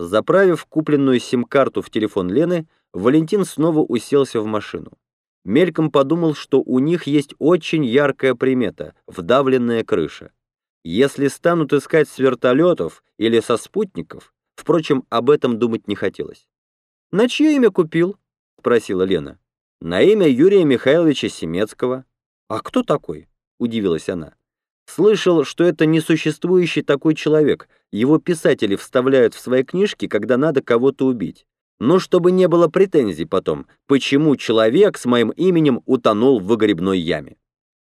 Заправив купленную сим-карту в телефон Лены, Валентин снова уселся в машину. Мельком подумал, что у них есть очень яркая примета — вдавленная крыша. Если станут искать с вертолетов или со спутников, впрочем, об этом думать не хотелось. «На чье имя купил?» — спросила Лена. «На имя Юрия Михайловича Семецкого». «А кто такой?» — удивилась она. Слышал, что это несуществующий такой человек. Его писатели вставляют в свои книжки, когда надо кого-то убить. Но чтобы не было претензий потом, почему человек с моим именем утонул в выгребной яме.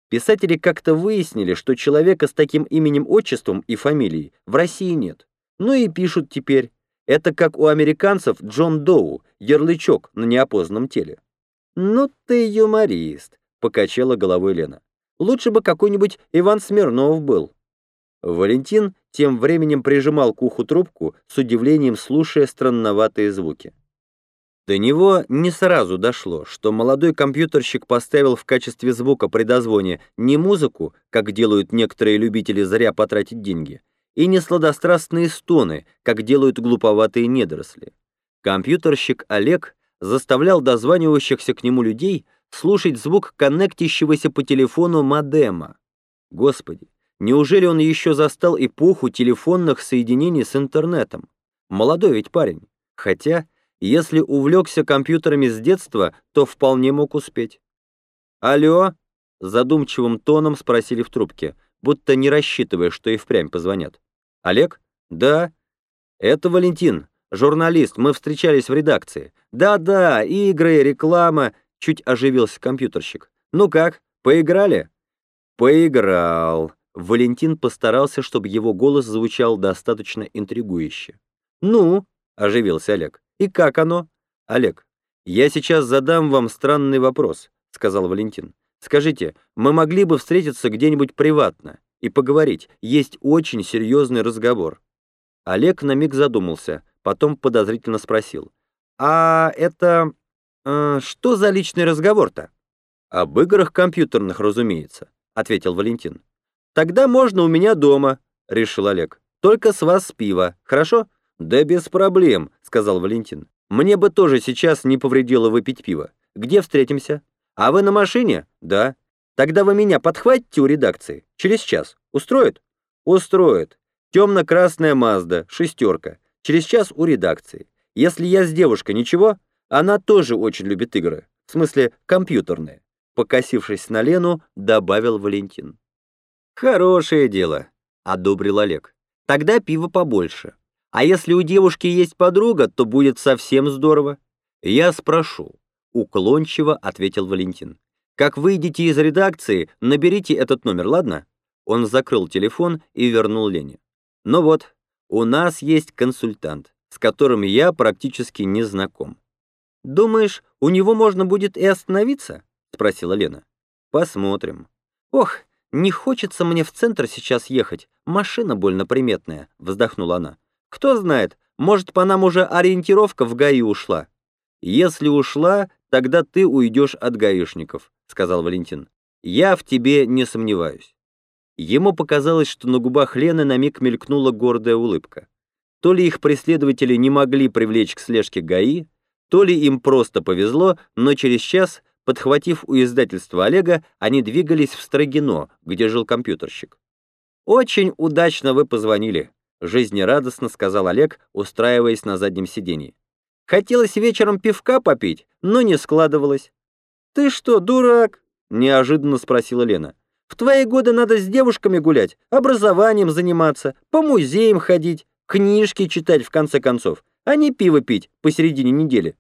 Писатели как-то выяснили, что человека с таким именем-отчеством и фамилией в России нет. Ну и пишут теперь. Это как у американцев Джон Доу, ярлычок на неопознанном теле. «Ну ты юморист», — покачала головой Лена. Лучше бы какой-нибудь Иван Смирнов был». Валентин тем временем прижимал к уху трубку, с удивлением слушая странноватые звуки. До него не сразу дошло, что молодой компьютерщик поставил в качестве звука при дозвоне не музыку, как делают некоторые любители зря потратить деньги, и не сладострастные стоны, как делают глуповатые недоросли. Компьютерщик Олег заставлял дозванивающихся к нему людей слушать звук коннектящегося по телефону модема. Господи, неужели он еще застал эпоху телефонных соединений с интернетом? Молодой ведь парень. Хотя, если увлекся компьютерами с детства, то вполне мог успеть. «Алло?» — задумчивым тоном спросили в трубке, будто не рассчитывая, что и впрямь позвонят. «Олег?» «Да». «Это Валентин, журналист, мы встречались в редакции. Да-да, игры, реклама, Чуть оживился компьютерщик. «Ну как, поиграли?» «Поиграл». Валентин постарался, чтобы его голос звучал достаточно интригующе. «Ну?» — оживился Олег. «И как оно?» «Олег, я сейчас задам вам странный вопрос», — сказал Валентин. «Скажите, мы могли бы встретиться где-нибудь приватно и поговорить? Есть очень серьезный разговор». Олег на миг задумался, потом подозрительно спросил. «А это «Э, «Что за личный разговор-то?» «Об играх компьютерных, разумеется», — ответил Валентин. «Тогда можно у меня дома», — решил Олег. «Только с вас пиво, хорошо?» «Да без проблем», — сказал Валентин. «Мне бы тоже сейчас не повредило выпить пиво. Где встретимся?» «А вы на машине?» «Да». «Тогда вы меня подхватите у редакции. Через час. Устроит?» «Устроит. Темно-красная Мазда, шестерка. Через час у редакции. Если я с девушкой, ничего?» Она тоже очень любит игры, в смысле компьютерные. Покосившись на Лену, добавил Валентин. «Хорошее дело», — одобрил Олег. «Тогда пиво побольше. А если у девушки есть подруга, то будет совсем здорово». «Я спрошу», — уклончиво ответил Валентин. «Как выйдете из редакции, наберите этот номер, ладно?» Он закрыл телефон и вернул Лене. «Ну вот, у нас есть консультант, с которым я практически не знаком. «Думаешь, у него можно будет и остановиться?» — спросила Лена. «Посмотрим». «Ох, не хочется мне в центр сейчас ехать, машина больно приметная», — вздохнула она. «Кто знает, может, по нам уже ориентировка в ГАИ ушла». «Если ушла, тогда ты уйдешь от гаишников», — сказал Валентин. «Я в тебе не сомневаюсь». Ему показалось, что на губах Лены на миг мелькнула гордая улыбка. То ли их преследователи не могли привлечь к слежке ГАИ, то ли им просто повезло, но через час, подхватив у издательства Олега, они двигались в Строгино, где жил компьютерщик. «Очень удачно вы позвонили», — жизнерадостно сказал Олег, устраиваясь на заднем сиденье. «Хотелось вечером пивка попить, но не складывалось». «Ты что, дурак?» — неожиданно спросила Лена. «В твои годы надо с девушками гулять, образованием заниматься, по музеям ходить, книжки читать в конце концов, а не пиво пить посередине недели.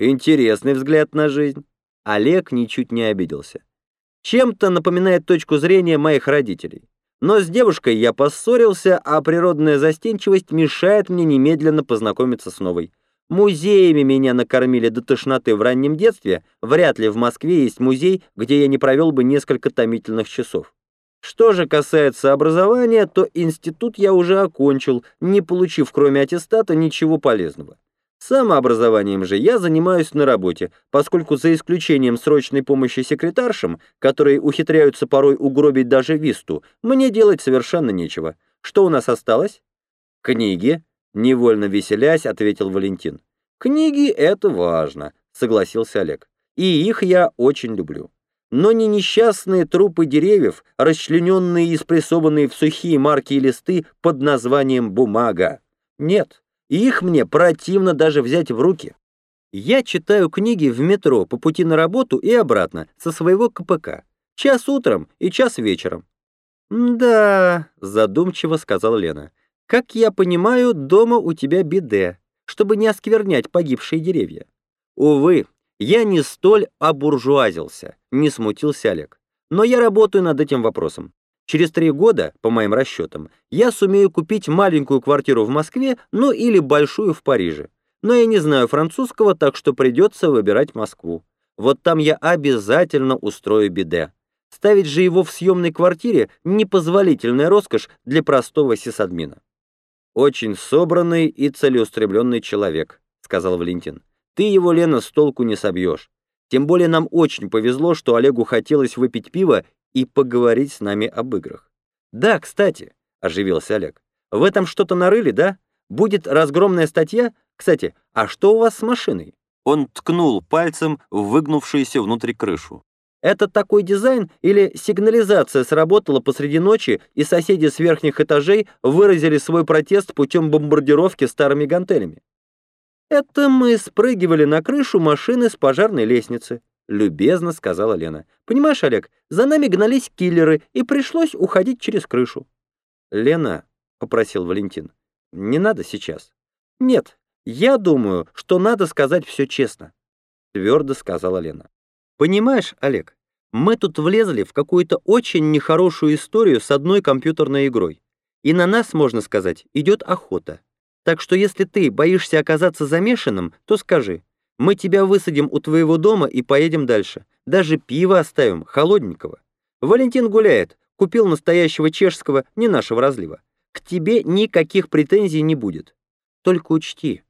Интересный взгляд на жизнь. Олег ничуть не обиделся. Чем-то напоминает точку зрения моих родителей. Но с девушкой я поссорился, а природная застенчивость мешает мне немедленно познакомиться с новой. Музеями меня накормили до тошноты в раннем детстве, вряд ли в Москве есть музей, где я не провел бы несколько томительных часов. Что же касается образования, то институт я уже окончил, не получив кроме аттестата ничего полезного. Самообразованием же я занимаюсь на работе, поскольку за исключением срочной помощи секретаршам, которые ухитряются порой угробить даже висту, мне делать совершенно нечего. Что у нас осталось? Книги, Невольно веселясь, ответил Валентин. Книги — это важно, согласился Олег. И их я очень люблю. Но не несчастные трупы деревьев, расчлененные и спрессованные в сухие марки и листы под названием «бумага». Нет, их мне противно даже взять в руки. Я читаю книги в метро по пути на работу и обратно со своего КПК. Час утром и час вечером. «Да», — задумчиво сказала Лена. «Как я понимаю, дома у тебя биде, чтобы не осквернять погибшие деревья». «Увы, я не столь обуржуазился», — не смутился Олег. «Но я работаю над этим вопросом. Через три года, по моим расчетам, я сумею купить маленькую квартиру в Москве, ну или большую в Париже но я не знаю французского, так что придется выбирать Москву. Вот там я обязательно устрою биде. Ставить же его в съемной квартире — непозволительная роскошь для простого сисадмина. «Очень собранный и целеустремленный человек», — сказал Валентин. «Ты его, Лена, с толку не собьешь. Тем более нам очень повезло, что Олегу хотелось выпить пиво и поговорить с нами об играх». «Да, кстати», — оживился Олег, — «в этом что-то нарыли, да? Будет разгромная статья, кстати, а что у вас с машиной?» Он ткнул пальцем в выгнувшуюся внутрь крышу. «Это такой дизайн или сигнализация сработала посреди ночи, и соседи с верхних этажей выразили свой протест путем бомбардировки старыми гантелями?» «Это мы спрыгивали на крышу машины с пожарной лестницы», — любезно сказала Лена. «Понимаешь, Олег, за нами гнались киллеры, и пришлось уходить через крышу». «Лена», — попросил Валентин, — «не надо сейчас». «Нет, «Я думаю, что надо сказать все честно», — твердо сказала Лена. «Понимаешь, Олег, мы тут влезли в какую-то очень нехорошую историю с одной компьютерной игрой. И на нас, можно сказать, идет охота. Так что если ты боишься оказаться замешанным, то скажи. Мы тебя высадим у твоего дома и поедем дальше. Даже пиво оставим, холодненького. Валентин гуляет, купил настоящего чешского, не нашего разлива. К тебе никаких претензий не будет. Только учти,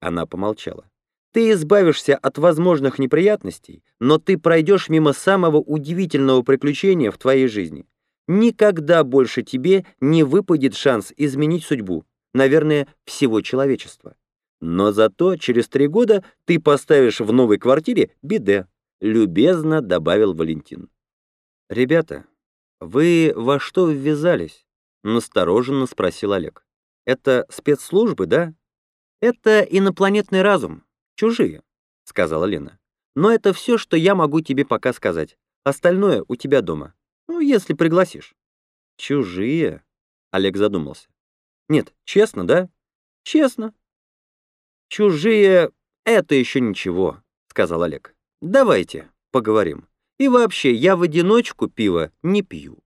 она помолчала. Ты избавишься от возможных неприятностей, но ты пройдешь мимо самого удивительного приключения в твоей жизни. Никогда больше тебе не выпадет шанс изменить судьбу, наверное, всего человечества. Но зато через три года ты поставишь в новой квартире биде, любезно добавил Валентин. Ребята, вы во что ввязались? Настороженно спросил Олег. Это спецслужбы, да? «Это инопланетный разум, чужие», — сказала Лена. «Но это все, что я могу тебе пока сказать. Остальное у тебя дома. Ну, если пригласишь». «Чужие?» — Олег задумался. «Нет, честно, да?» «Честно». «Чужие — это еще ничего», — сказал Олег. «Давайте поговорим. И вообще, я в одиночку пиво не пью».